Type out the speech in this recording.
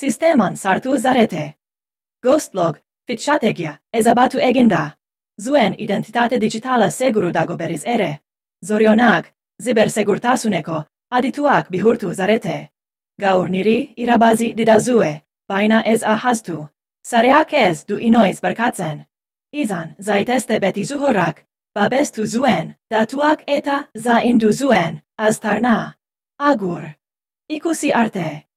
Sisteman sartu zarete. Ghostlog, fitxategia, ezabatu eginda. Zuen identitate digitala seguru dago beriz ere. Zorionak, zibersegurtasuneko, adituak bihurtu zarete. Gaur niri irabazi didazue, baina ez ahaztu. Zareak ez du inoiz barkatzen. Izan zaitezte beti zuhorrak, babestu zuen, datuak eta zaindu zuen, aztarna. Agur. Ikusi arte.